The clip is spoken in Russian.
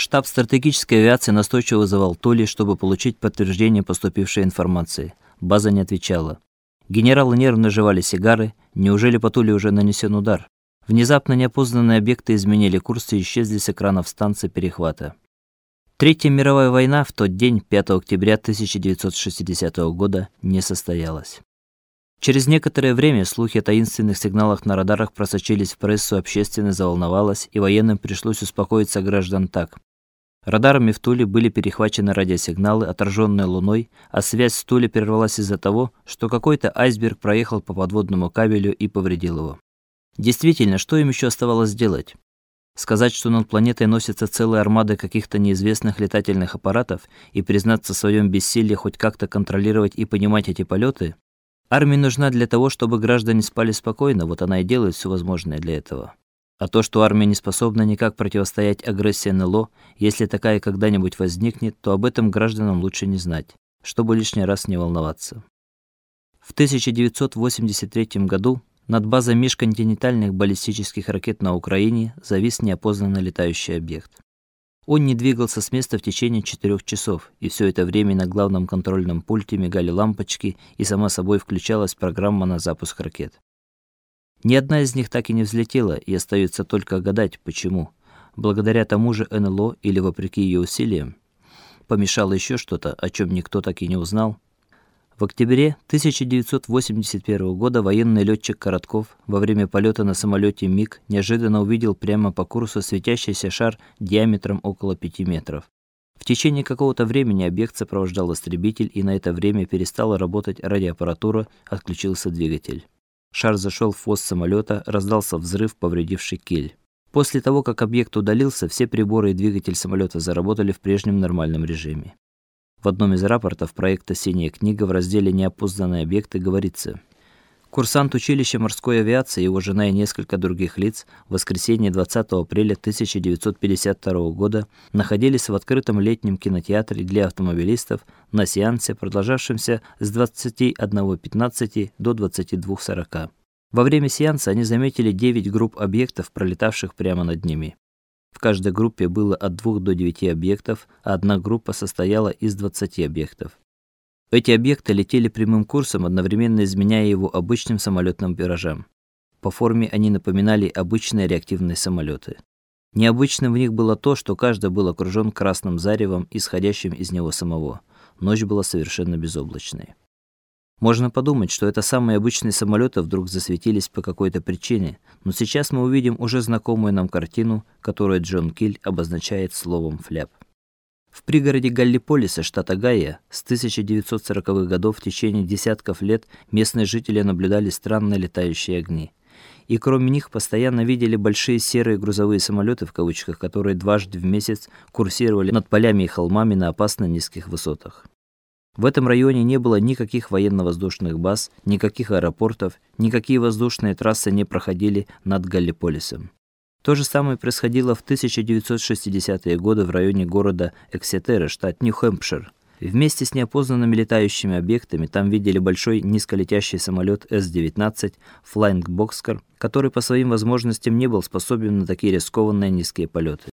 Штаб стратегической авиации настойчиво вызывал Толи, чтобы получить подтверждение поступившей информации. База не отвечала. Генералы нервно жевали сигары. Неужели по Туле уже нанесен удар? Внезапно неопознанные объекты изменили курс и исчезли с экранов станции перехвата. Третья мировая война в тот день, 5 октября 1960 года, не состоялась. Через некоторое время слухи о таинственных сигналах на радарах просочились в прессу, общественность заволновалась, и военным пришлось успокоиться граждан так: Радарами в Туле были перехвачены радиосигналы, отраженные Луной, а связь с Туле прервалась из-за того, что какой-то айсберг проехал по подводному кабелю и повредил его. Действительно, что им еще оставалось сделать? Сказать, что над планетой носится целая армада каких-то неизвестных летательных аппаратов и признаться в своем бессилии хоть как-то контролировать и понимать эти полеты? Армия нужна для того, чтобы граждане спали спокойно, вот она и делает все возможное для этого. А то, что армия не способна никак противостоять агрессии НЛО, если такая когда-нибудь возникнет, то об этом гражданам лучше не знать, чтобы лишний раз не волноваться. В 1983 году над базой межконтинентальных баллистических ракет на Украине завис неопознанный летающий объект. Он не двигался с места в течение четырех часов, и все это время на главном контрольном пульте мигали лампочки, и сама собой включалась программа на запуск ракет. Ни одна из них так и не взлетела, и остается только гадать, почему. Благодаря тому же НЛО или вопреки ее усилиям помешало еще что-то, о чем никто так и не узнал. В октябре 1981 года военный летчик Коротков во время полета на самолете МиГ неожиданно увидел прямо по курсу светящийся шар диаметром около 5 метров. В течение какого-то времени объект сопровождал истребитель, и на это время перестала работать радиоаппаратура, отключился двигатель. Шар зашел в хвост самолета, раздался взрыв, повредивший киль. После того, как объект удалился, все приборы и двигатель самолета заработали в прежнем нормальном режиме. В одном из рапортов проекта Синяя книга в разделе Неопознанные объекты говорится: Курсант училища морской авиации, его жена и несколько других лиц в воскресенье 20 апреля 1952 года находились в открытом летнем кинотеатре для автомобилистов на сеансе, продолжавшемся с 21:15 до 22:40. Во время сеанса они заметили 9 групп объектов, пролетавших прямо над ними. В каждой группе было от 2 до 9 объектов, а одна группа состояла из 20 объектов. Эти объекты летели прямым курсом, одновременно изменяя его обычным самолетным виражам. По форме они напоминали обычные реактивные самолеты. Необычным в них было то, что каждый был окружен красным заревом, исходящим из него самого. Ночь была совершенно безоблачной. Можно подумать, что это самые обычные самолеты вдруг засветились по какой-то причине, но сейчас мы увидим уже знакомую нам картину, которую Джон Киль обозначает словом фляп. В пригороде Галлиполиса, штата Огайо, с 1940-х годов в течение десятков лет местные жители наблюдали странные летающие огни. И кроме них постоянно видели большие серые грузовые самолеты в кавычках, которые дважды в месяц курсировали над полями и холмами на опасно низких высотах. В этом районе не было никаких военно-воздушных баз, никаких аэропортов, никакие воздушные трассы не проходили над Галлиполисом. То же самое происходило в 1960-е годы в районе города Эксетера, штат Нью-Хэмпшир. Вместе с неопознанными летающими объектами там видели большой низколетящий самолет С-19 Flying Boxcar, который по своим возможностям не был способен на такие рискованные низкие полеты.